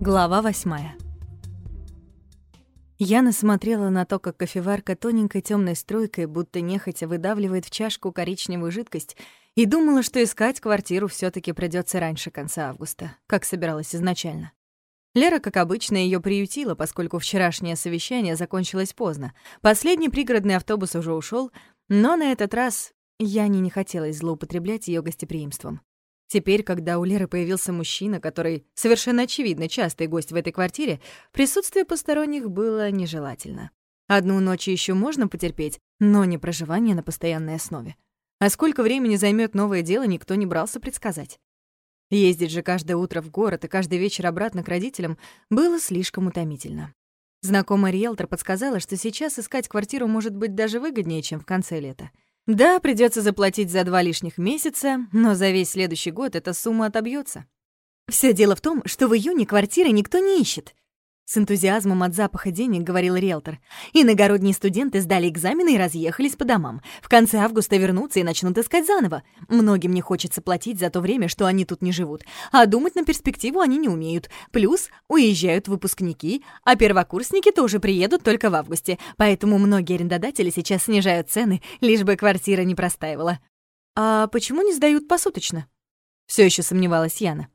Глава восьмая. Яна смотрела на то, как кофеварка тоненькой темной струйкой, будто нехотя выдавливает в чашку коричневую жидкость, и думала, что искать квартиру все таки придется раньше конца августа, как собиралась изначально. Лера, как обычно, ее приютила, поскольку вчерашнее совещание закончилось поздно. Последний пригородный автобус уже ушел, но на этот раз Яне не хотелось злоупотреблять ее гостеприимством. Теперь, когда у Леры появился мужчина, который совершенно очевидно частый гость в этой квартире, присутствие посторонних было нежелательно. Одну ночь еще можно потерпеть, но не проживание на постоянной основе. А сколько времени займет новое дело, никто не брался предсказать. Ездить же каждое утро в город и каждый вечер обратно к родителям было слишком утомительно. Знакомая риэлтор подсказала, что сейчас искать квартиру может быть даже выгоднее, чем в конце лета — да, придется заплатить за два лишних месяца, но за весь следующий год эта сумма отобьется. Все дело в том, что в июне квартиры никто не ищет. С энтузиазмом от запаха денег говорил риэлтор. Иногородние студенты сдали экзамены и разъехались по домам. В конце августа вернутся и начнут искать заново. Многим не хочется платить за то время, что они тут не живут. А думать на перспективу они не умеют. Плюс уезжают выпускники, а первокурсники тоже приедут только в августе. Поэтому многие арендодатели сейчас снижают цены, лишь бы квартира не простаивала. «А почему не сдают посуточно?» Все еще сомневалась Яна.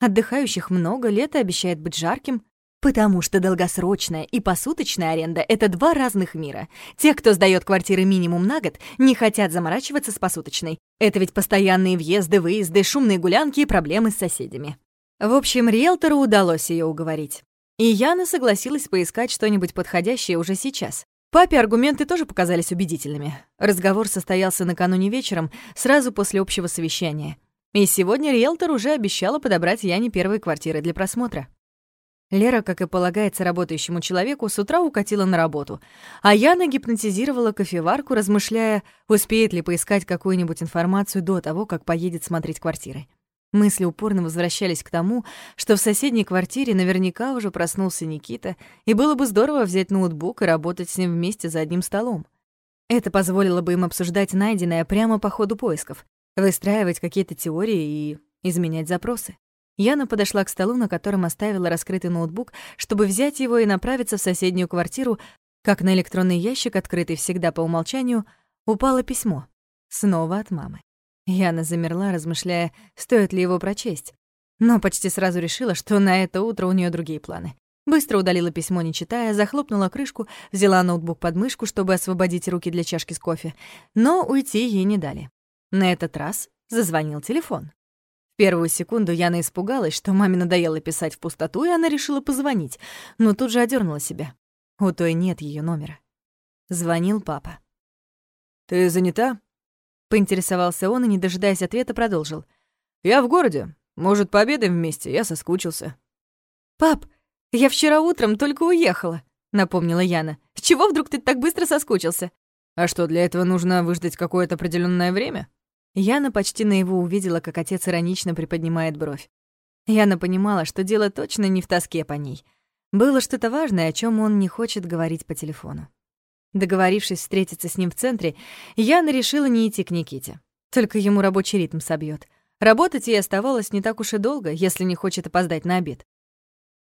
Отдыхающих много, лето обещает быть жарким. Потому что долгосрочная и посуточная аренда — это два разных мира. Те, кто сдает квартиры минимум на год, не хотят заморачиваться с посуточной. Это ведь постоянные въезды, выезды, шумные гулянки и проблемы с соседями. В общем, риэлтору удалось ее уговорить. И Яна согласилась поискать что-нибудь подходящее уже сейчас. Папе аргументы тоже показались убедительными. Разговор состоялся накануне вечером, сразу после общего совещания. И сегодня риэлтор уже обещала подобрать Яне первые квартиры для просмотра. Лера, как и полагается работающему человеку, с утра укатила на работу, а Яна гипнотизировала кофеварку, размышляя, успеет ли поискать какую-нибудь информацию до того, как поедет смотреть квартиры. Мысли упорно возвращались к тому, что в соседней квартире наверняка уже проснулся Никита, и было бы здорово взять ноутбук и работать с ним вместе за одним столом. Это позволило бы им обсуждать найденное прямо по ходу поисков, выстраивать какие-то теории и изменять запросы. Яна подошла к столу, на котором оставила раскрытый ноутбук, чтобы взять его и направиться в соседнюю квартиру, как на электронный ящик, открытый всегда по умолчанию, упало письмо. Снова от мамы. Яна замерла, размышляя, стоит ли его прочесть. Но почти сразу решила, что на это утро у нее другие планы. Быстро удалила письмо, не читая, захлопнула крышку, взяла ноутбук под мышку, чтобы освободить руки для чашки с кофе. Но уйти ей не дали. На этот раз зазвонил телефон первую секунду Яна испугалась, что маме надоело писать в пустоту, и она решила позвонить, но тут же одернула себя. У той нет ее номера. Звонил папа. «Ты занята?» Поинтересовался он и, не дожидаясь ответа, продолжил. «Я в городе. Может, пообедаем вместе? Я соскучился». «Пап, я вчера утром только уехала», — напомнила Яна. «С чего вдруг ты так быстро соскучился?» «А что, для этого нужно выждать какое-то определенное время?» Яна почти на увидела, как отец иронично приподнимает бровь. Яна понимала, что дело точно не в тоске по ней. Было что-то важное, о чем он не хочет говорить по телефону. Договорившись встретиться с ним в центре, Яна решила не идти к Никите. Только ему рабочий ритм собьет. Работать ей оставалось не так уж и долго, если не хочет опоздать на обед.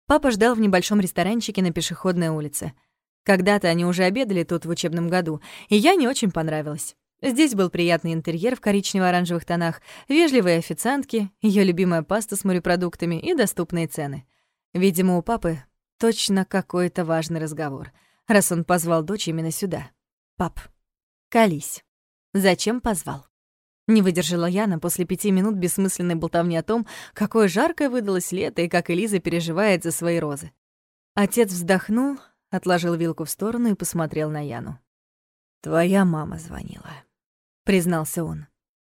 Папа ждал в небольшом ресторанчике на пешеходной улице. Когда-то они уже обедали тут в учебном году, и я не очень понравилась. Здесь был приятный интерьер в коричнево-оранжевых тонах, вежливые официантки, ее любимая паста с морепродуктами и доступные цены. Видимо, у папы точно какой-то важный разговор, раз он позвал дочь именно сюда. «Пап, колись. Зачем позвал?» Не выдержала Яна после пяти минут бессмысленной болтовни о том, какое жаркое выдалось лето и как Элиза переживает за свои розы. Отец вздохнул, отложил вилку в сторону и посмотрел на Яну. «Твоя мама звонила» признался он.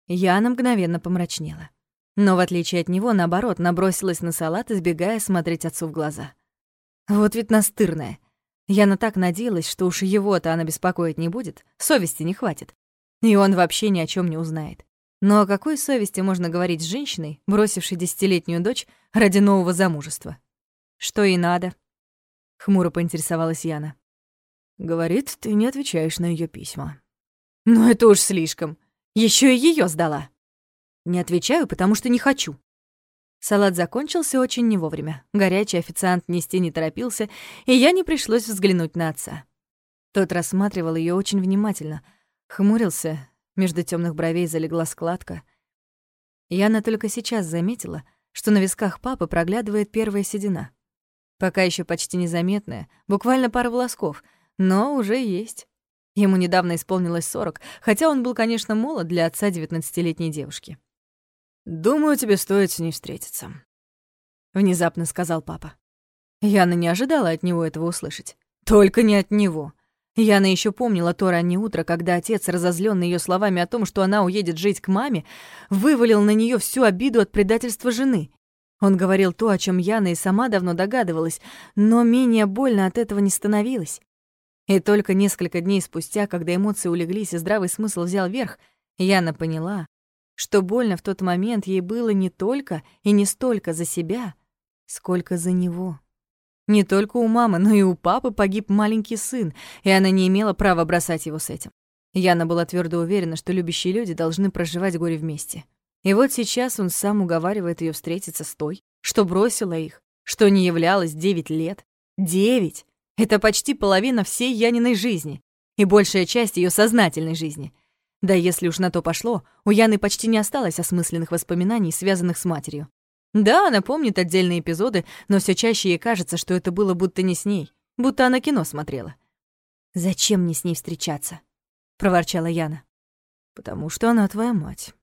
Яна мгновенно помрачнела. Но, в отличие от него, наоборот, набросилась на салат, избегая смотреть отцу в глаза. Вот ведь настырная. Яна так надеялась, что уж его-то она беспокоить не будет, совести не хватит. И он вообще ни о чем не узнает. Но о какой совести можно говорить с женщиной, бросившей десятилетнюю дочь ради нового замужества? Что и надо? Хмуро поинтересовалась Яна. Говорит, ты не отвечаешь на ее письма. Ну это уж слишком. Еще и ее сдала. Не отвечаю, потому что не хочу. Салат закончился очень не вовремя. Горячий официант нести не торопился, и я не пришлось взглянуть на отца. Тот рассматривал ее очень внимательно, хмурился, между темных бровей залегла складка. Яна только сейчас заметила, что на висках папы проглядывает первая седина. Пока еще почти незаметная, буквально пара волосков, но уже есть. Ему недавно исполнилось 40, хотя он был, конечно, молод для отца 19-летней девушки. «Думаю, тебе стоит с ней встретиться», — внезапно сказал папа. Яна не ожидала от него этого услышать. Только не от него. Яна еще помнила то раннее утро, когда отец, разозленный ее словами о том, что она уедет жить к маме, вывалил на нее всю обиду от предательства жены. Он говорил то, о чем Яна и сама давно догадывалась, но менее больно от этого не становилось. И только несколько дней спустя, когда эмоции улеглись и здравый смысл взял верх, Яна поняла, что больно в тот момент ей было не только и не столько за себя, сколько за него. Не только у мамы, но и у папы погиб маленький сын, и она не имела права бросать его с этим. Яна была твердо уверена, что любящие люди должны проживать горе вместе. И вот сейчас он сам уговаривает ее встретиться с той, что бросила их, что не являлась девять лет. Девять! Это почти половина всей Яниной жизни и большая часть ее сознательной жизни. Да если уж на то пошло, у Яны почти не осталось осмысленных воспоминаний, связанных с матерью. Да, она помнит отдельные эпизоды, но все чаще ей кажется, что это было будто не с ней, будто она кино смотрела. «Зачем мне с ней встречаться?» — проворчала Яна. «Потому что она твоя мать».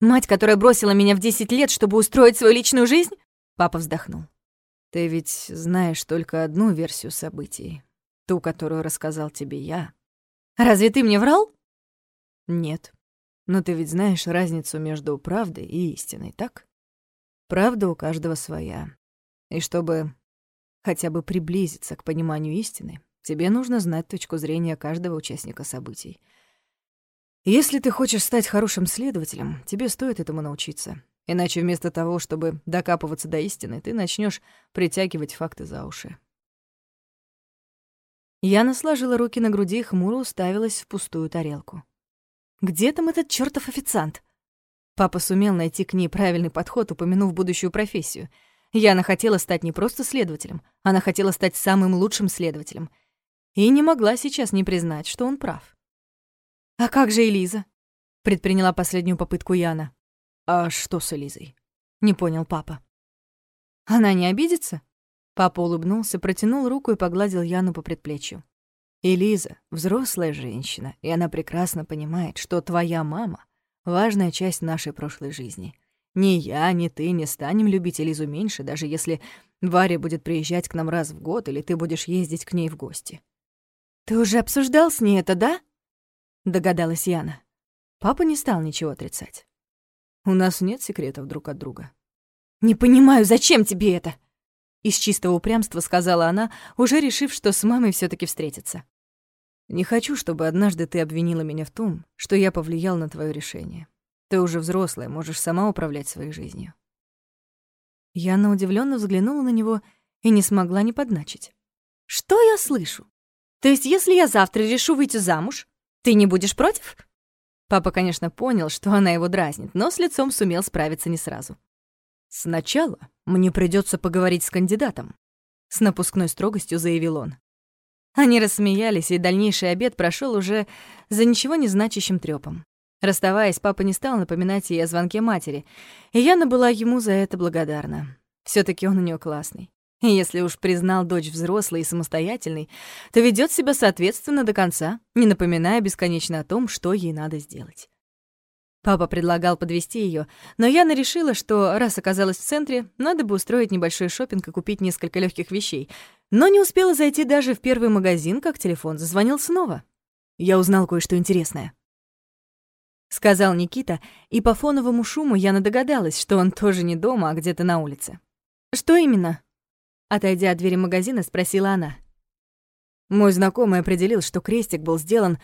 «Мать, которая бросила меня в 10 лет, чтобы устроить свою личную жизнь?» Папа вздохнул. «Ты ведь знаешь только одну версию событий, ту, которую рассказал тебе я». «Разве ты мне врал?» «Нет. Но ты ведь знаешь разницу между правдой и истиной, так?» Правда у каждого своя. И чтобы хотя бы приблизиться к пониманию истины, тебе нужно знать точку зрения каждого участника событий. Если ты хочешь стать хорошим следователем, тебе стоит этому научиться. Иначе вместо того, чтобы докапываться до истины, ты начнешь притягивать факты за уши. Яна сложила руки на груди и хмуро уставилась в пустую тарелку. «Где там этот чёртов официант?» Папа сумел найти к ней правильный подход, упомянув будущую профессию. Яна хотела стать не просто следователем, она хотела стать самым лучшим следователем. И не могла сейчас не признать, что он прав. «А как же Элиза?» — предприняла последнюю попытку Яна. «А что с Элизой?» — не понял папа. «Она не обидится?» Папа улыбнулся, протянул руку и погладил Яну по предплечью. «Элиза — взрослая женщина, и она прекрасно понимает, что твоя мама важная часть нашей прошлой жизни. Ни я, ни ты не станем любить Элизу меньше, даже если Варя будет приезжать к нам раз в год или ты будешь ездить к ней в гости. «Ты уже обсуждал с ней это, да?» — догадалась Яна. Папа не стал ничего отрицать. «У нас нет секретов друг от друга». «Не понимаю, зачем тебе это?» Из чистого упрямства сказала она, уже решив, что с мамой все таки встретится. Не хочу, чтобы однажды ты обвинила меня в том, что я повлиял на твое решение. Ты уже взрослая, можешь сама управлять своей жизнью. Яна удивленно взглянула на него и не смогла не подначить. «Что я слышу? То есть, если я завтра решу выйти замуж, ты не будешь против?» Папа, конечно, понял, что она его дразнит, но с лицом сумел справиться не сразу. «Сначала мне придется поговорить с кандидатом», — с напускной строгостью заявил он. Они рассмеялись, и дальнейший обед прошел уже за ничего не значащим трёпом. Расставаясь, папа не стал напоминать ей о звонке матери, и Яна была ему за это благодарна. все таки он у нее классный. Если уж признал дочь взрослой и самостоятельной, то ведет себя соответственно до конца, не напоминая бесконечно о том, что ей надо сделать. Папа предлагал подвести ее, но Яна решила, что раз оказалась в центре, надо бы устроить небольшой шопинг и купить несколько легких вещей. Но не успела зайти даже в первый магазин, как телефон зазвонил снова. «Я узнал кое-что интересное», — сказал Никита, и по фоновому шуму Яна догадалась, что он тоже не дома, а где-то на улице. «Что именно?» Отойдя от двери магазина, спросила она. Мой знакомый определил, что крестик был сделан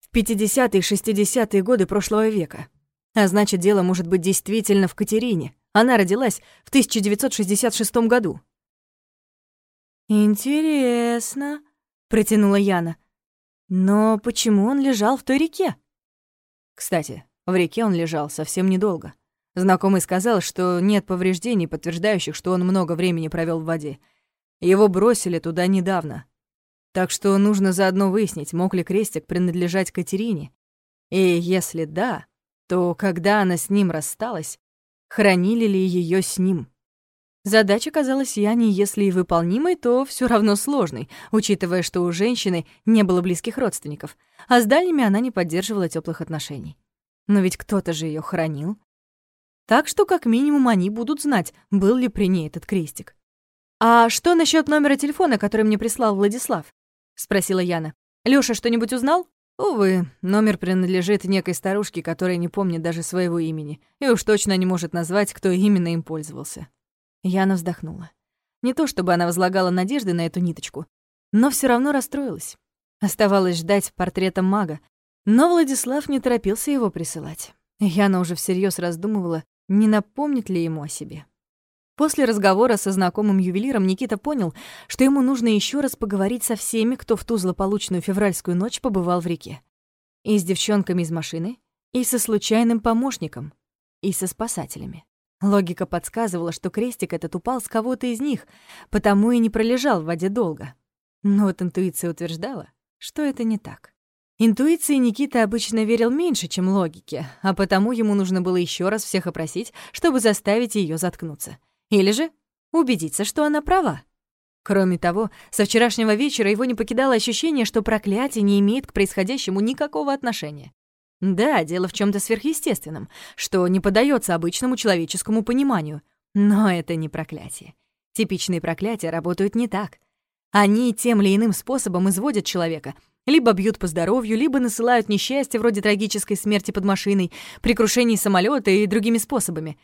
в 50-е и 60-е годы прошлого века. А значит, дело может быть действительно в Катерине. Она родилась в 1966 году. «Интересно», — протянула Яна. «Но почему он лежал в той реке?» Кстати, в реке он лежал совсем недолго. Знакомый сказал, что нет повреждений, подтверждающих, что он много времени провел в воде. Его бросили туда недавно. Так что нужно заодно выяснить, мог ли крестик принадлежать Катерине. И если да, то когда она с ним рассталась, хранили ли ее с ним? Задача казалась Яне, если и выполнимой, то все равно сложной, учитывая, что у женщины не было близких родственников, а с дальними она не поддерживала теплых отношений. Но ведь кто-то же ее хранил. Так что как минимум они будут знать, был ли при ней этот крестик. «А что насчет номера телефона, который мне прислал Владислав?» — спросила Яна. Лёша что-нибудь узнал?» «Увы, номер принадлежит некой старушке, которая не помнит даже своего имени, и уж точно не может назвать, кто именно им пользовался». Яна вздохнула. Не то чтобы она возлагала надежды на эту ниточку, но все равно расстроилась. Оставалось ждать портрета мага, но Владислав не торопился его присылать. Яна уже всерьез раздумывала, не напомнит ли ему о себе. После разговора со знакомым ювелиром Никита понял, что ему нужно еще раз поговорить со всеми, кто в ту злополучную февральскую ночь побывал в реке. И с девчонками из машины, и со случайным помощником, и со спасателями. Логика подсказывала, что крестик этот упал с кого-то из них, потому и не пролежал в воде долго. Но вот интуиция утверждала, что это не так. Интуиции Никита обычно верил меньше, чем логике, а потому ему нужно было еще раз всех опросить, чтобы заставить ее заткнуться. Или же убедиться, что она права. Кроме того, со вчерашнего вечера его не покидало ощущение, что проклятие не имеет к происходящему никакого отношения. Да, дело в чем то сверхъестественном, что не поддается обычному человеческому пониманию. Но это не проклятие. Типичные проклятия работают не так. Они тем или иным способом изводят человека, либо бьют по здоровью, либо насылают несчастье вроде трагической смерти под машиной, при крушении самолета и другими способами.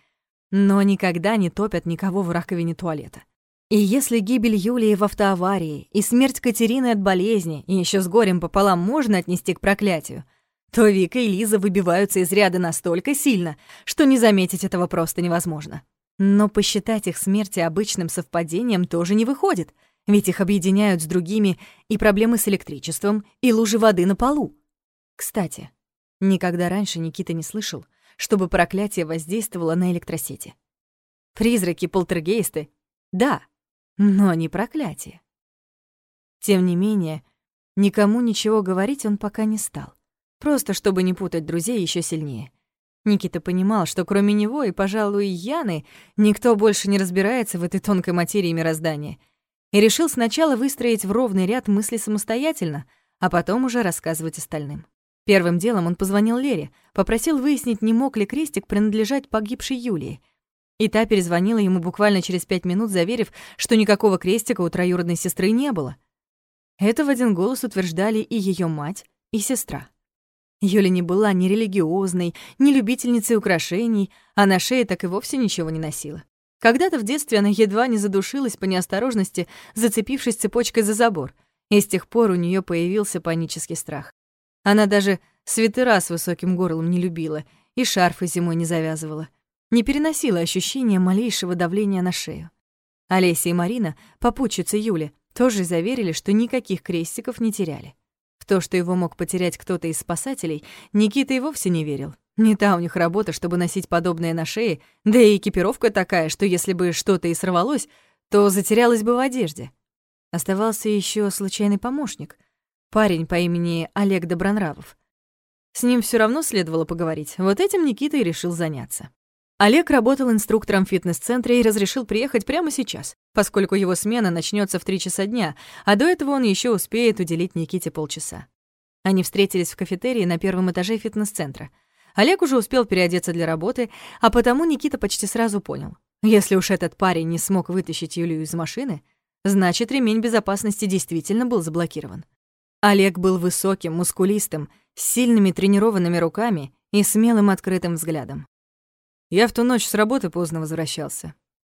Но никогда не топят никого в раковине туалета. И если гибель Юлии в автоаварии и смерть Катерины от болезни и еще с горем пополам можно отнести к проклятию — то Вика и Лиза выбиваются из ряда настолько сильно, что не заметить этого просто невозможно. Но посчитать их смерти обычным совпадением тоже не выходит, ведь их объединяют с другими и проблемы с электричеством, и лужи воды на полу. Кстати, никогда раньше Никита не слышал, чтобы проклятие воздействовало на электросети. Призраки, полтергейсты — да, но не проклятие. Тем не менее, никому ничего говорить он пока не стал. Просто чтобы не путать друзей еще сильнее. Никита понимал, что кроме него и, пожалуй, Яны, никто больше не разбирается в этой тонкой материи мироздания. И решил сначала выстроить в ровный ряд мысли самостоятельно, а потом уже рассказывать остальным. Первым делом он позвонил Лере, попросил выяснить, не мог ли крестик принадлежать погибшей Юлии. И та перезвонила ему буквально через пять минут, заверив, что никакого крестика у троюродной сестры не было. Это в один голос утверждали и ее мать, и сестра. Юля не была ни религиозной, ни любительницей украшений, а на шее так и вовсе ничего не носила. Когда-то в детстве она едва не задушилась по неосторожности, зацепившись цепочкой за забор, и с тех пор у нее появился панический страх. Она даже свитера с высоким горлом не любила и шарфы зимой не завязывала. Не переносила ощущения малейшего давления на шею. Олеся и Марина, попутчицы Юли, тоже заверили, что никаких крестиков не теряли то, что его мог потерять кто-то из спасателей, Никита и вовсе не верил. Не та у них работа, чтобы носить подобное на шее, да и экипировка такая, что если бы что-то и сорвалось, то затерялось бы в одежде. Оставался еще случайный помощник, парень по имени Олег Добронравов. С ним все равно следовало поговорить, вот этим Никита и решил заняться. Олег работал инструктором в фитнес-центре и разрешил приехать прямо сейчас, поскольку его смена начнется в три часа дня, а до этого он еще успеет уделить Никите полчаса. Они встретились в кафетерии на первом этаже фитнес-центра. Олег уже успел переодеться для работы, а потому Никита почти сразу понял. Если уж этот парень не смог вытащить Юлию из машины, значит, ремень безопасности действительно был заблокирован. Олег был высоким, мускулистым, с сильными тренированными руками и смелым открытым взглядом. Я в ту ночь с работы поздно возвращался.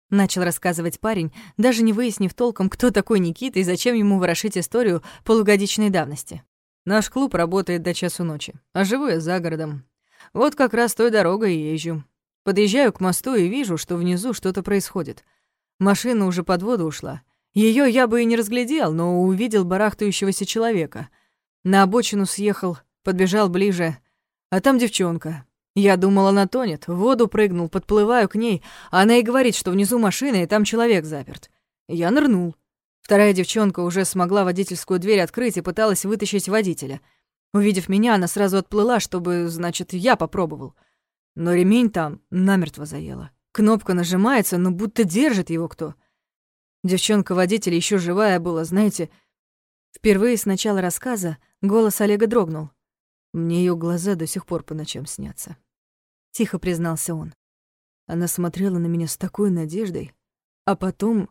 Начал рассказывать парень, даже не выяснив толком, кто такой Никита и зачем ему ворошить историю полугодичной давности. Наш клуб работает до часу ночи, а живу я за городом. Вот как раз той дорогой и езжу. Подъезжаю к мосту и вижу, что внизу что-то происходит. Машина уже под воду ушла. Ее я бы и не разглядел, но увидел барахтающегося человека. На обочину съехал, подбежал ближе, а там девчонка. Я думал, она тонет, в воду прыгнул, подплываю к ней, она и говорит, что внизу машина, и там человек заперт. Я нырнул. Вторая девчонка уже смогла водительскую дверь открыть и пыталась вытащить водителя. Увидев меня, она сразу отплыла, чтобы, значит, я попробовал. Но ремень там намертво заела. Кнопка нажимается, но будто держит его кто. Девчонка-водитель еще живая была, знаете. Впервые с начала рассказа голос Олега дрогнул. Мне ее глаза до сих пор по ночам снятся. Тихо признался он. Она смотрела на меня с такой надеждой, а потом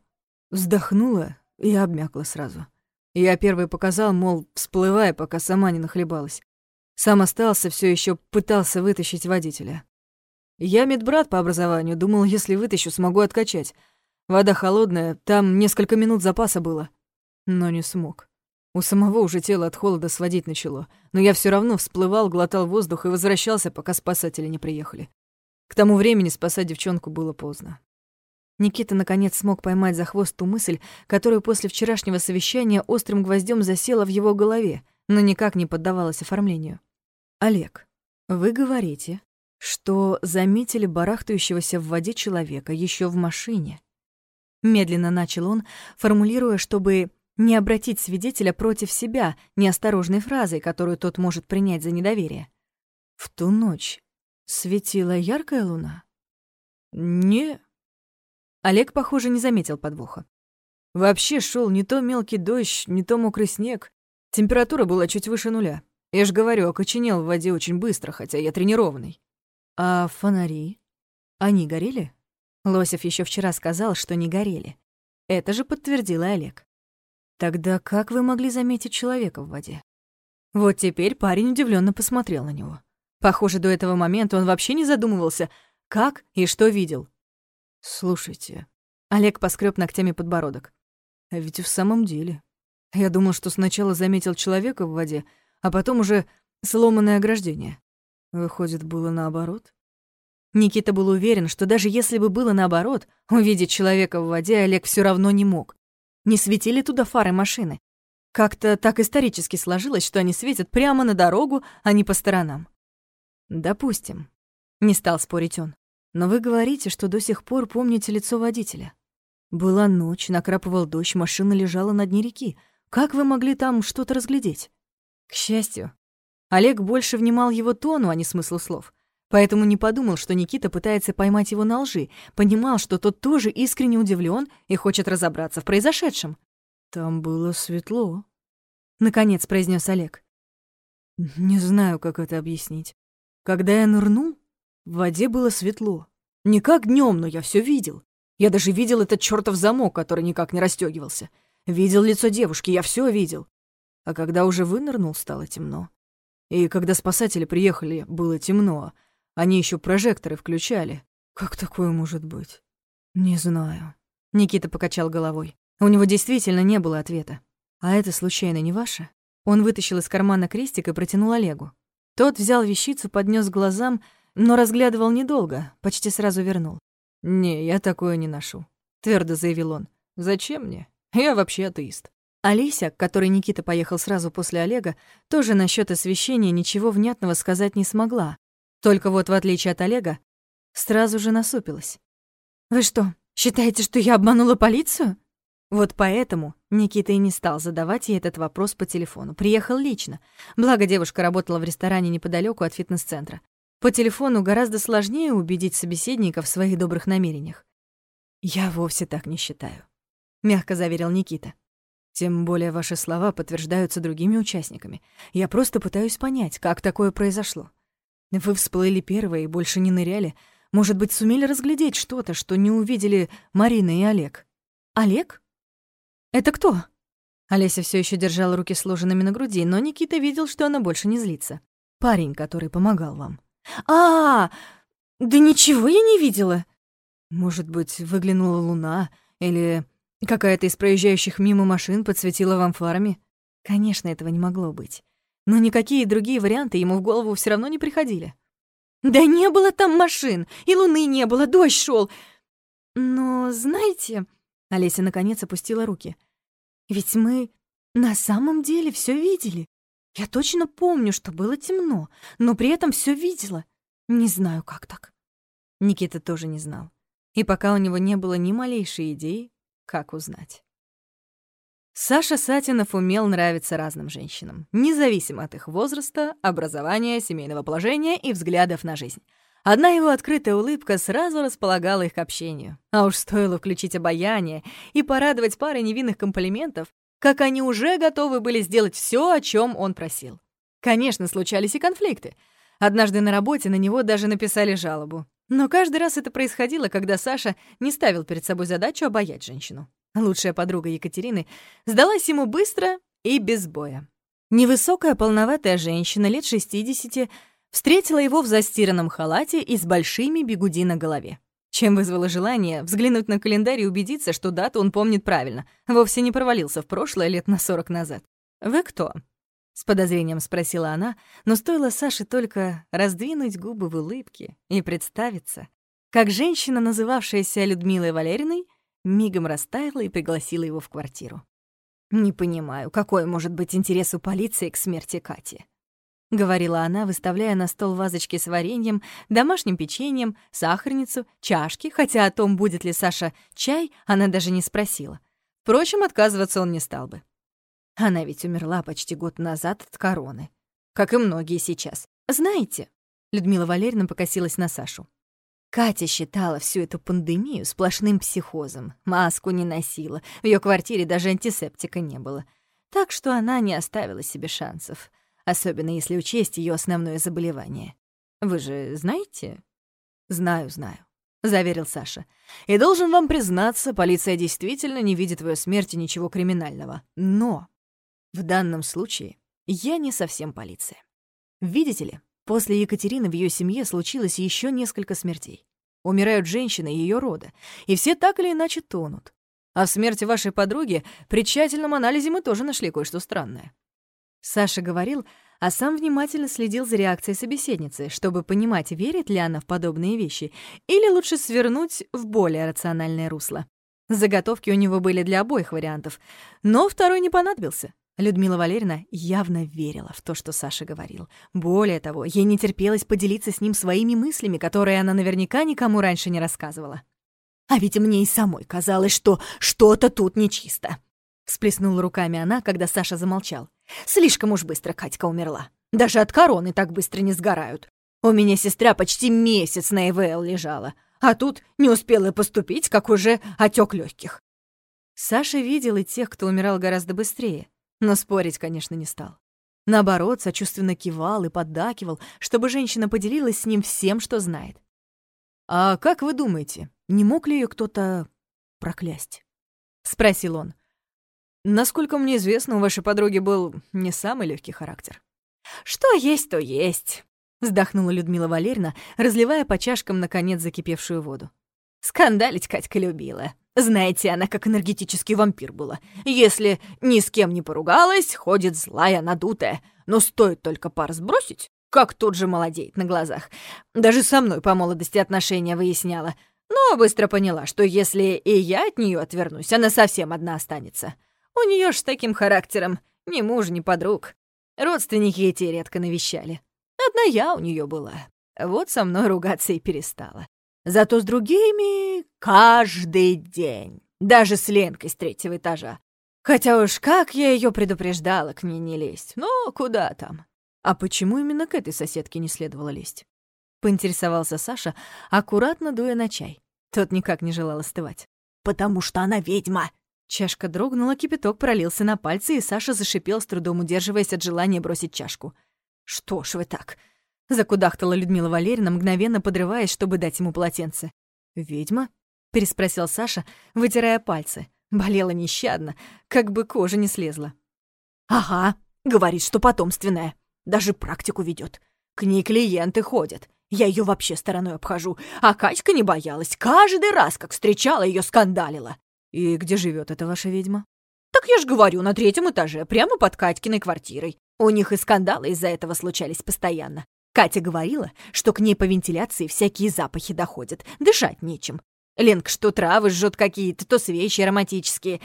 вздохнула и обмякла сразу. Я первый показал, мол, всплывая, пока сама не нахлебалась. Сам остался, все еще пытался вытащить водителя. Я медбрат по образованию, думал, если вытащу, смогу откачать. Вода холодная, там несколько минут запаса было. Но не смог. У самого уже тело от холода сводить начало, но я все равно всплывал, глотал воздух и возвращался, пока спасатели не приехали. К тому времени спасать девчонку было поздно. Никита наконец смог поймать за хвост ту мысль, которая после вчерашнего совещания острым гвоздем засела в его голове, но никак не поддавалась оформлению. «Олег, вы говорите, что заметили барахтающегося в воде человека еще в машине». Медленно начал он, формулируя, чтобы не обратить свидетеля против себя неосторожной фразой, которую тот может принять за недоверие. В ту ночь светила яркая луна? Не. Олег, похоже, не заметил подвоха. Вообще шел не то мелкий дождь, не то мокрый снег. Температура была чуть выше нуля. Я ж говорю, окоченел в воде очень быстро, хотя я тренированный. А фонари? Они горели? Лосев еще вчера сказал, что не горели. Это же подтвердил Олег. Тогда как вы могли заметить человека в воде? Вот теперь парень удивленно посмотрел на него. Похоже, до этого момента он вообще не задумывался, как и что видел. Слушайте, Олег поскреб ногтями подбородок. А ведь и в самом деле. Я думал, что сначала заметил человека в воде, а потом уже сломанное ограждение. Выходит, было наоборот? Никита был уверен, что даже если бы было наоборот, увидеть человека в воде Олег все равно не мог. Не светили туда фары машины. Как-то так исторически сложилось, что они светят прямо на дорогу, а не по сторонам. Допустим. Не стал спорить он. Но вы говорите, что до сих пор помните лицо водителя. Была ночь, накрапывал дождь, машина лежала на дне реки. Как вы могли там что-то разглядеть? К счастью, Олег больше внимал его тону, а не смыслу слов. Поэтому не подумал, что Никита пытается поймать его на лжи, понимал, что тот тоже искренне удивлен и хочет разобраться в произошедшем. «Там было светло», — наконец произнес Олег. «Не знаю, как это объяснить. Когда я нырнул, в воде было светло. Не как днем, но я все видел. Я даже видел этот чертов замок, который никак не расстегивался. Видел лицо девушки, я все видел. А когда уже вынырнул, стало темно. И когда спасатели приехали, было темно, они еще прожекторы включали. Как такое может быть? Не знаю. Никита покачал головой. У него действительно не было ответа. А это случайно не ваше? Он вытащил из кармана крестик и протянул Олегу. Тот взял вещицу, поднес к глазам, но разглядывал недолго, почти сразу вернул. «Не, я такое не ношу», — твердо заявил он. «Зачем мне? Я вообще атеист». Алися, к которой Никита поехал сразу после Олега, тоже насчет освещения ничего внятного сказать не смогла, только вот, в отличие от Олега, сразу же насупилась. «Вы что, считаете, что я обманула полицию?» Вот поэтому Никита и не стал задавать ей этот вопрос по телефону. Приехал лично. Благо девушка работала в ресторане неподалеку от фитнес-центра. По телефону гораздо сложнее убедить собеседника в своих добрых намерениях. «Я вовсе так не считаю», — мягко заверил Никита. «Тем более ваши слова подтверждаются другими участниками. Я просто пытаюсь понять, как такое произошло. Вы всплыли первые и больше не ныряли. Может быть, сумели разглядеть что-то, что не увидели Марина и Олег? Олег? Это кто? Олеся все еще держала руки сложенными на груди, но Никита видел, что она больше не злится. Парень, который помогал вам. А, да ничего я не видела. Может быть, выглянула луна или какая-то из проезжающих мимо машин подсветила вам фарами? Конечно, этого не могло быть но никакие другие варианты ему в голову все равно не приходили. «Да не было там машин, и луны не было, дождь шел. Но, знаете...» Олеся наконец опустила руки. «Ведь мы на самом деле все видели. Я точно помню, что было темно, но при этом все видела. Не знаю, как так. Никита тоже не знал. И пока у него не было ни малейшей идеи, как узнать. Саша Сатинов умел нравиться разным женщинам, независимо от их возраста, образования, семейного положения и взглядов на жизнь. Одна его открытая улыбка сразу располагала их к общению. А уж стоило включить обаяние и порадовать парой невинных комплиментов, как они уже готовы были сделать все, о чем он просил. Конечно, случались и конфликты. Однажды на работе на него даже написали жалобу. Но каждый раз это происходило, когда Саша не ставил перед собой задачу обаять женщину. Лучшая подруга Екатерины сдалась ему быстро и без боя. Невысокая полноватая женщина лет 60 встретила его в застиранном халате и с большими бегуди на голове. Чем вызвало желание взглянуть на календарь и убедиться, что дату он помнит правильно, вовсе не провалился в прошлое лет на сорок назад. «Вы кто?» — с подозрением спросила она, но стоило Саше только раздвинуть губы в улыбке и представиться, как женщина, называвшаяся Людмилой Валериной, мигом растаяла и пригласила его в квартиру. «Не понимаю, какой может быть интерес у полиции к смерти Кати?» — говорила она, выставляя на стол вазочки с вареньем, домашним печеньем, сахарницу, чашки, хотя о том, будет ли Саша чай, она даже не спросила. Впрочем, отказываться он не стал бы. Она ведь умерла почти год назад от короны, как и многие сейчас. Знаете, Людмила Валерьевна покосилась на Сашу. Катя считала всю эту пандемию сплошным психозом, маску не носила, в ее квартире даже антисептика не было. Так что она не оставила себе шансов особенно если учесть ее основное заболевание. Вы же знаете? Знаю, знаю, заверил Саша. И должен вам признаться, полиция действительно не видит в ее смерти ничего криминального. Но в данном случае я не совсем полиция. Видите ли, после Екатерины в ее семье случилось еще несколько смертей. Умирают женщины ее рода, и все так или иначе тонут. А в смерти вашей подруги при тщательном анализе мы тоже нашли кое-что странное. Саша говорил, а сам внимательно следил за реакцией собеседницы, чтобы понимать, верит ли она в подобные вещи, или лучше свернуть в более рациональное русло. Заготовки у него были для обоих вариантов, но второй не понадобился. Людмила Валерьевна явно верила в то, что Саша говорил. Более того, ей не терпелось поделиться с ним своими мыслями, которые она наверняка никому раньше не рассказывала. «А ведь мне и самой казалось, что что-то тут нечисто», — всплеснула руками она, когда Саша замолчал. Слишком уж быстро Катька умерла. Даже от короны так быстро не сгорают. У меня сестра почти месяц на ИВЛ лежала, а тут не успела поступить, как уже отек легких. Саша видел и тех, кто умирал гораздо быстрее, но спорить, конечно, не стал. Наоборот, сочувственно кивал и поддакивал, чтобы женщина поделилась с ним всем, что знает. «А как вы думаете, не мог ли ее кто-то проклясть?» — спросил он. Насколько мне известно, у вашей подруги был не самый легкий характер. Что есть, то есть, вздохнула Людмила Валерьевна, разливая по чашкам наконец закипевшую воду. Скандалить Катька любила. Знаете, она как энергетический вампир была. Если ни с кем не поругалась, ходит злая, надутая. Но стоит только пар сбросить, как тут же молодеет на глазах. Даже со мной по молодости отношения выясняла. Но быстро поняла, что если и я от нее отвернусь, она совсем одна останется. У нее ж с таким характером ни муж, ни подруг. Родственники эти редко навещали. Одна я у нее была. Вот со мной ругаться и перестала. Зато с другими каждый день. Даже с Ленкой с третьего этажа. Хотя уж как я ее предупреждала к ней не лезть. Ну, куда там? А почему именно к этой соседке не следовало лезть? Поинтересовался Саша, аккуратно дуя на чай. Тот никак не желал остывать. «Потому что она ведьма!» Чашка дрогнула, кипяток пролился на пальцы, и Саша зашипел, с трудом удерживаясь от желания бросить чашку. «Что ж вы так?» — закудахтала Людмила Валерьевна, мгновенно подрываясь, чтобы дать ему полотенце. «Ведьма?» — переспросил Саша, вытирая пальцы. Болела нещадно, как бы кожа не слезла. «Ага, говорит, что потомственная. Даже практику ведет. К ней клиенты ходят. Я ее вообще стороной обхожу. А Катька не боялась. Каждый раз, как встречала, ее скандалила. «И где живет эта ваша ведьма?» «Так я ж говорю, на третьем этаже, прямо под Катькиной квартирой. У них и скандалы из-за этого случались постоянно. Катя говорила, что к ней по вентиляции всякие запахи доходят, дышать нечем. Ленка что травы жжет какие-то, то свечи ароматические.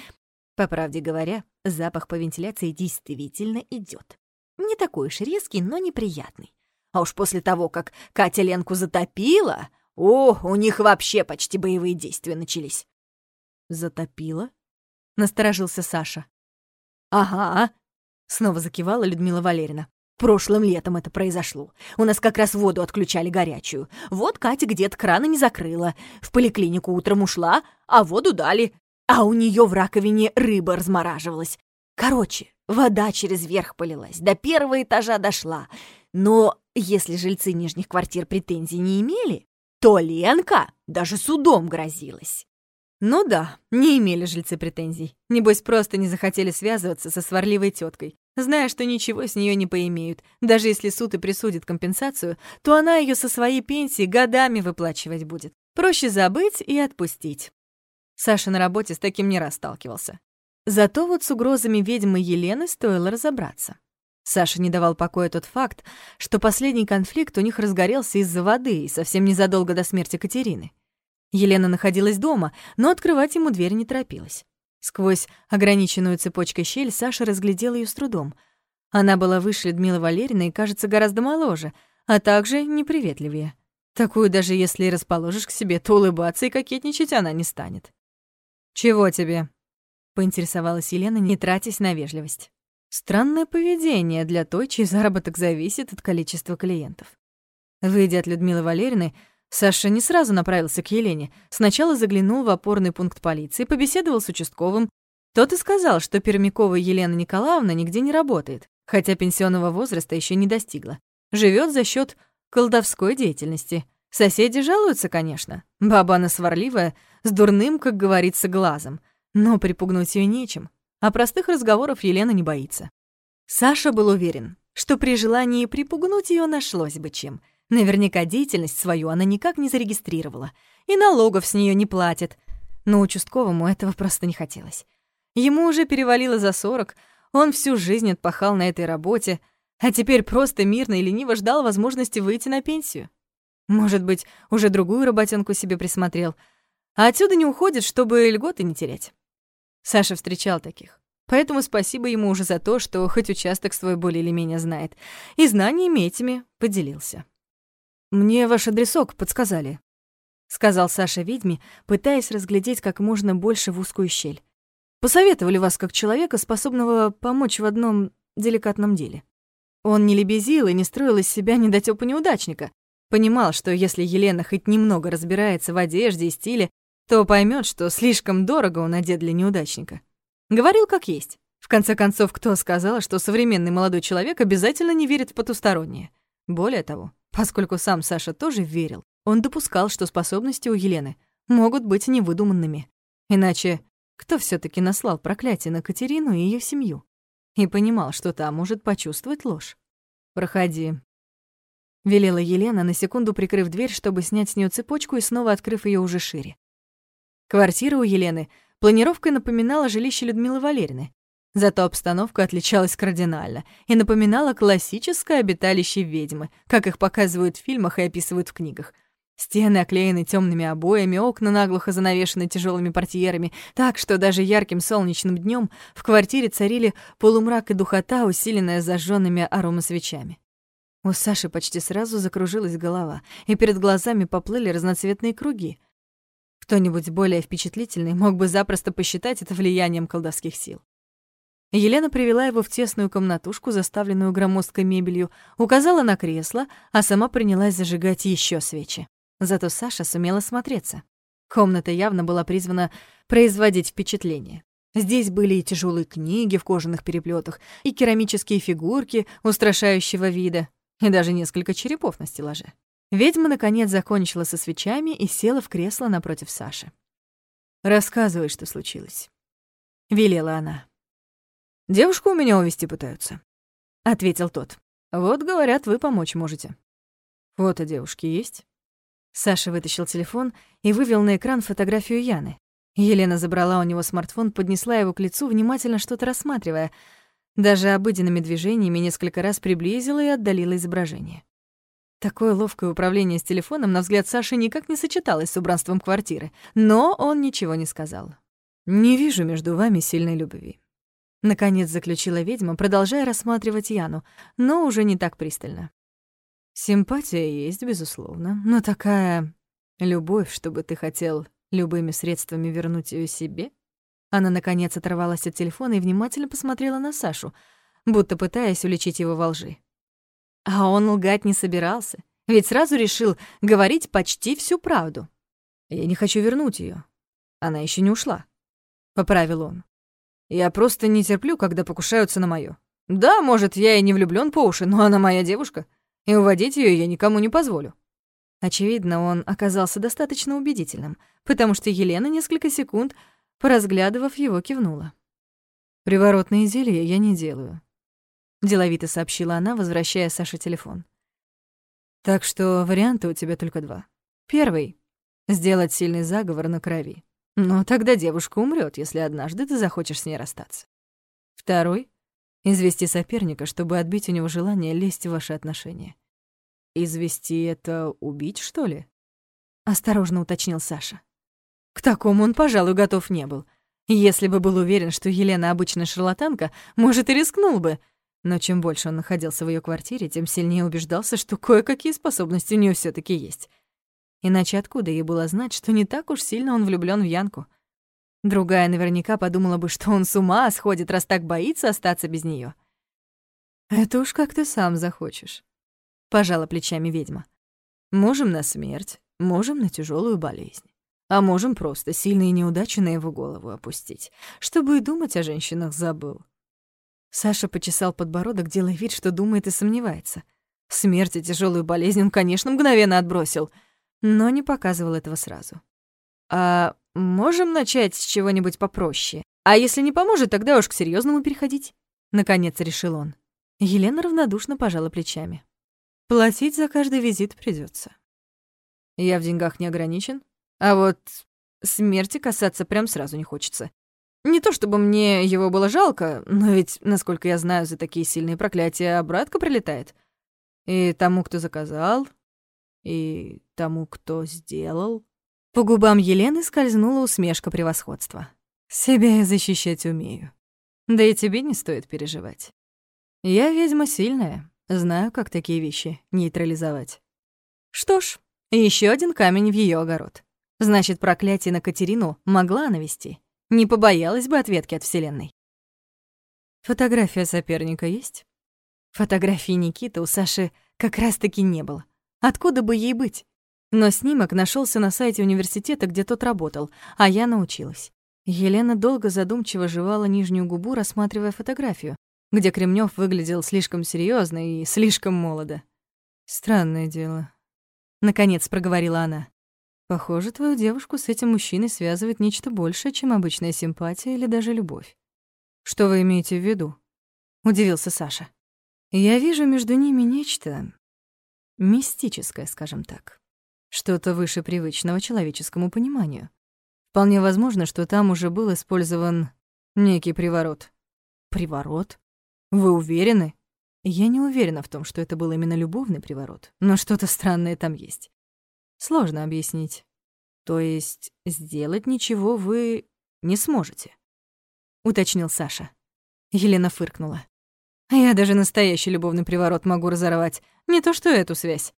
По правде говоря, запах по вентиляции действительно идет. Не такой уж резкий, но неприятный. А уж после того, как Катя Ленку затопила, о, у них вообще почти боевые действия начались. Затопила? Насторожился Саша. Ага, снова закивала Людмила Валерьевна. Прошлым летом это произошло. У нас как раз воду отключали горячую. Вот Катя где-то краны не закрыла. В поликлинику утром ушла, а воду дали. А у нее в раковине рыба размораживалась. Короче, вода через верх полилась, до первого этажа дошла. Но если жильцы нижних квартир претензий не имели, то Ленка даже судом грозилась. Ну да, не имели жильцы претензий. Небось, просто не захотели связываться со сварливой теткой, зная, что ничего с нее не поимеют. Даже если суд и присудит компенсацию, то она ее со своей пенсии годами выплачивать будет. Проще забыть и отпустить. Саша на работе с таким не раз сталкивался. Зато вот с угрозами ведьмы Елены стоило разобраться. Саша не давал покоя тот факт, что последний конфликт у них разгорелся из-за воды и совсем незадолго до смерти Катерины. Елена находилась дома, но открывать ему дверь не торопилась. Сквозь ограниченную цепочкой щель Саша разглядел ее с трудом. Она была выше Людмилы Валерьевны и, кажется, гораздо моложе, а также неприветливее. Такую даже если расположишь к себе, то улыбаться и кокетничать она не станет. «Чего тебе?» — поинтересовалась Елена, не тратясь на вежливость. Странное поведение для той, чей заработок зависит от количества клиентов. Выйдя от Людмилы Валерьевны, Саша не сразу направился к Елене. Сначала заглянул в опорный пункт полиции, побеседовал с участковым. Тот и сказал, что Пермякова Елена Николаевна нигде не работает, хотя пенсионного возраста еще не достигла. Живет за счет колдовской деятельности. Соседи жалуются, конечно. Баба она сварливая, с дурным, как говорится, глазом. Но припугнуть ее нечем. А простых разговоров Елена не боится. Саша был уверен, что при желании припугнуть ее нашлось бы чем — Наверняка деятельность свою она никак не зарегистрировала, и налогов с нее не платит. Но участковому этого просто не хотелось. Ему уже перевалило за сорок, он всю жизнь отпахал на этой работе, а теперь просто мирно и лениво ждал возможности выйти на пенсию. Может быть, уже другую работенку себе присмотрел, а отсюда не уходит, чтобы льготы не терять. Саша встречал таких. Поэтому спасибо ему уже за то, что хоть участок свой более или менее знает, и знаниями этими поделился. «Мне ваш адресок подсказали», — сказал Саша ведьме, пытаясь разглядеть как можно больше в узкую щель. «Посоветовали вас как человека, способного помочь в одном деликатном деле». Он не лебезил и не строил из себя недотёпа неудачника. Понимал, что если Елена хоть немного разбирается в одежде и стиле, то поймет, что слишком дорого он одет для неудачника. Говорил как есть. В конце концов, кто сказал, что современный молодой человек обязательно не верит в потустороннее? Более того, Поскольку сам Саша тоже верил, он допускал, что способности у Елены могут быть невыдуманными. Иначе кто все таки наслал проклятие на Катерину и ее семью? И понимал, что та может почувствовать ложь. «Проходи», — велела Елена, на секунду прикрыв дверь, чтобы снять с нее цепочку и снова открыв ее уже шире. Квартира у Елены планировкой напоминала жилище Людмилы Валерьевны, Зато обстановка отличалась кардинально и напоминала классическое обиталище ведьмы, как их показывают в фильмах и описывают в книгах. Стены оклеены темными обоями, окна наглухо занавешены тяжелыми портьерами, так что даже ярким солнечным днем в квартире царили полумрак и духота, усиленная зажженными аромасвечами. У Саши почти сразу закружилась голова, и перед глазами поплыли разноцветные круги. Кто-нибудь более впечатлительный мог бы запросто посчитать это влиянием колдовских сил. Елена привела его в тесную комнатушку, заставленную громоздкой мебелью, указала на кресло, а сама принялась зажигать еще свечи. Зато Саша сумела смотреться. Комната явно была призвана производить впечатление. Здесь были и тяжелые книги в кожаных переплетах, и керамические фигурки устрашающего вида, и даже несколько черепов на стеллаже. Ведьма, наконец, закончила со свечами и села в кресло напротив Саши. «Рассказывай, что случилось», — велела она. Девушку у меня увести пытаются», — ответил тот. «Вот, говорят, вы помочь можете». «Фото девушки есть?» Саша вытащил телефон и вывел на экран фотографию Яны. Елена забрала у него смартфон, поднесла его к лицу, внимательно что-то рассматривая. Даже обыденными движениями несколько раз приблизила и отдалила изображение. Такое ловкое управление с телефоном, на взгляд Саши, никак не сочеталось с убранством квартиры. Но он ничего не сказал. «Не вижу между вами сильной любви. Наконец заключила ведьма, продолжая рассматривать Яну, но уже не так пристально. Симпатия есть, безусловно, но такая любовь, чтобы ты хотел любыми средствами вернуть ее себе? Она, наконец, оторвалась от телефона и внимательно посмотрела на Сашу, будто пытаясь уличить его во лжи. А он лгать не собирался, ведь сразу решил говорить почти всю правду. «Я не хочу вернуть ее. Она еще не ушла», — поправил он. «Я просто не терплю, когда покушаются на моё. Да, может, я и не влюблён по уши, но она моя девушка и уводить ее я никому не позволю». Очевидно, он оказался достаточно убедительным, потому что Елена несколько секунд, поразглядывав его, кивнула. «Приворотные зелья я не делаю», — деловито сообщила она, возвращая Саше телефон. «Так что варианты у тебя только два. Первый — сделать сильный заговор на крови. Но тогда девушка умрет, если однажды ты захочешь с ней расстаться. Второй Извести соперника, чтобы отбить у него желание лезть в ваши отношения. Извести это убить, что ли? Осторожно уточнил Саша. К такому он, пожалуй, готов не был. Если бы был уверен, что Елена обычная шарлатанка, может, и рискнул бы. Но чем больше он находился в ее квартире, тем сильнее убеждался, что кое-какие способности у нее все таки есть. Иначе откуда ей было знать, что не так уж сильно он влюблен в Янку? Другая наверняка подумала бы, что он с ума сходит, раз так боится остаться без нее. «Это уж как ты сам захочешь», — пожала плечами ведьма. «Можем на смерть, можем на тяжелую болезнь, а можем просто сильные неудачи на его голову опустить, чтобы и думать о женщинах забыл». Саша почесал подбородок, делая вид, что думает и сомневается. Смерть и тяжелую болезнь он, конечно, мгновенно отбросил, но не показывал этого сразу. «А можем начать с чего-нибудь попроще? А если не поможет, тогда уж к серьезному переходить?» Наконец решил он. Елена равнодушно пожала плечами. «Платить за каждый визит придется. Я в деньгах не ограничен, а вот смерти касаться прям сразу не хочется. Не то чтобы мне его было жалко, но ведь, насколько я знаю, за такие сильные проклятия обратка прилетает. И тому, кто заказал, и тому, кто сделал. По губам Елены скользнула усмешка превосходства. «Себя я защищать умею. Да и тебе не стоит переживать. Я ведьма сильная, знаю, как такие вещи нейтрализовать. Что ж, еще один камень в ее огород. Значит, проклятие на Катерину могла навести. Не побоялась бы ответки от Вселенной. Фотография соперника есть? Фотографии Никиты у Саши как раз-таки не было. Откуда бы ей быть? Но снимок нашелся на сайте университета, где тот работал, а я научилась. Елена долго задумчиво жевала нижнюю губу, рассматривая фотографию, где Кремнев выглядел слишком серьезно и слишком молодо. «Странное дело», — наконец проговорила она. «Похоже, твою девушку с этим мужчиной связывает нечто большее, чем обычная симпатия или даже любовь». «Что вы имеете в виду?» — удивился Саша. «Я вижу между ними нечто мистическое, скажем так. Что-то выше привычного человеческому пониманию. Вполне возможно, что там уже был использован некий приворот. Приворот? Вы уверены? Я не уверена в том, что это был именно любовный приворот, но что-то странное там есть. Сложно объяснить. То есть сделать ничего вы не сможете, уточнил Саша. Елена фыркнула. Я даже настоящий любовный приворот могу разорвать, не то что эту связь.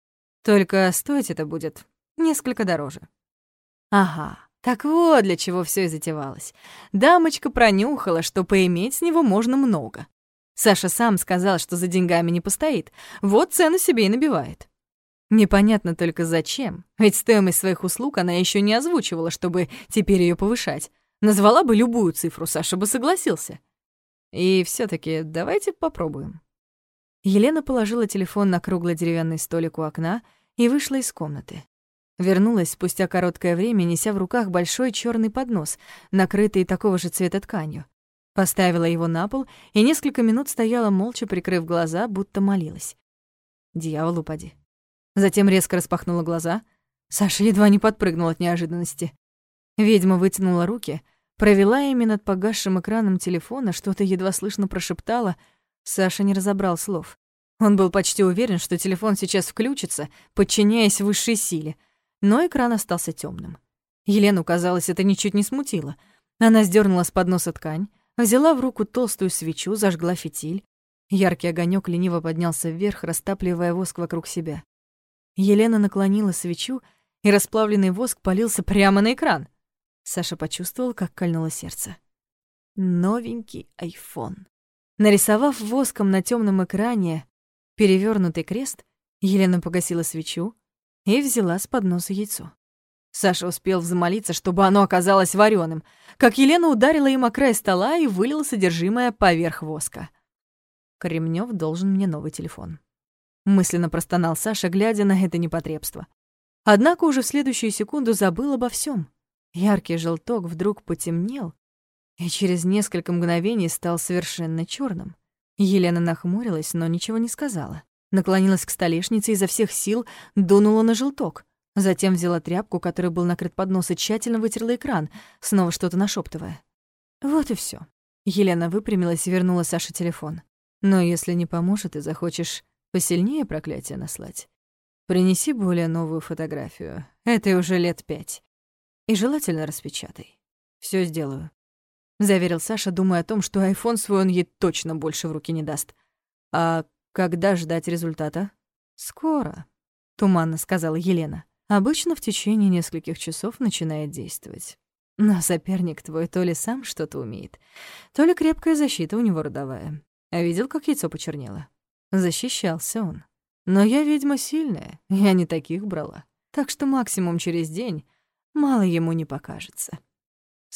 Только стоить это будет несколько дороже. Ага, так вот для чего все и затевалось. Дамочка пронюхала, что поиметь с него можно много. Саша сам сказал, что за деньгами не постоит. Вот цену себе и набивает. Непонятно только зачем, ведь стоимость своих услуг она еще не озвучивала, чтобы теперь ее повышать. Назвала бы любую цифру, Саша бы согласился. И все таки давайте попробуем. Елена положила телефон на круглый деревянный столик у окна и вышла из комнаты. Вернулась спустя короткое время, неся в руках большой черный поднос, накрытый такого же цвета тканью. Поставила его на пол и несколько минут стояла молча, прикрыв глаза, будто молилась. Дьявол упади. Затем резко распахнула глаза. Саша едва не подпрыгнул от неожиданности. Ведьма вытянула руки, провела ими над погасшим экраном телефона, что-то едва слышно прошептала — Саша не разобрал слов. Он был почти уверен, что телефон сейчас включится, подчиняясь высшей силе, но экран остался темным. Елену, казалось, это ничуть не смутило. Она сдернула с подноса ткань, взяла в руку толстую свечу, зажгла фитиль. Яркий огонек лениво поднялся вверх, растапливая воск вокруг себя. Елена наклонила свечу, и расплавленный воск полился прямо на экран. Саша почувствовал, как кольнуло сердце. Новенький айфон. Нарисовав воском на темном экране перевернутый крест, Елена погасила свечу и взяла с подноса яйцо. Саша успел взмолиться, чтобы оно оказалось вареным, как Елена ударила им о край стола и вылила содержимое поверх воска. Кремнев должен мне новый телефон. Мысленно простонал Саша, глядя на это непотребство. Однако уже в следующую секунду забыл обо всем. Яркий желток вдруг потемнел и через несколько мгновений стал совершенно черным. Елена нахмурилась, но ничего не сказала. Наклонилась к столешнице изо всех сил дунула на желток. Затем взяла тряпку, которой был накрыт поднос, и тщательно вытерла экран, снова что-то нашептывая. Вот и все. Елена выпрямилась и вернула Саше телефон. Но если не поможет и захочешь посильнее проклятие наслать, принеси более новую фотографию. Это уже лет пять. И желательно распечатай. Все сделаю. Заверил Саша, думая о том, что айфон свой он ей точно больше в руки не даст. А когда ждать результата? Скоро, туманно сказала Елена. Обычно в течение нескольких часов начинает действовать. Но соперник твой то ли сам что-то умеет, то ли крепкая защита у него родовая. А видел, как яйцо почернело? Защищался он. Но я ведьма сильная, я не таких брала. Так что максимум через день мало ему не покажется.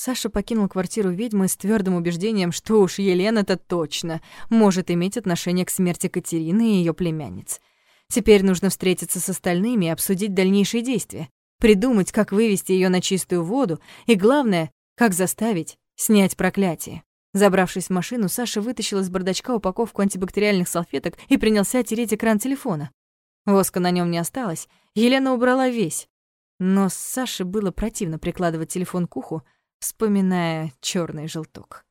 Саша покинул квартиру ведьмы с твердым убеждением, что уж Елена-то точно может иметь отношение к смерти Катерины и ее племянниц. Теперь нужно встретиться с остальными и обсудить дальнейшие действия, придумать, как вывести ее на чистую воду и, главное, как заставить снять проклятие. Забравшись в машину, Саша вытащил из бардачка упаковку антибактериальных салфеток и принялся тереть экран телефона. Воска на нем не осталось, Елена убрала весь. Но Саше было противно прикладывать телефон к уху, вспоминая черный желток.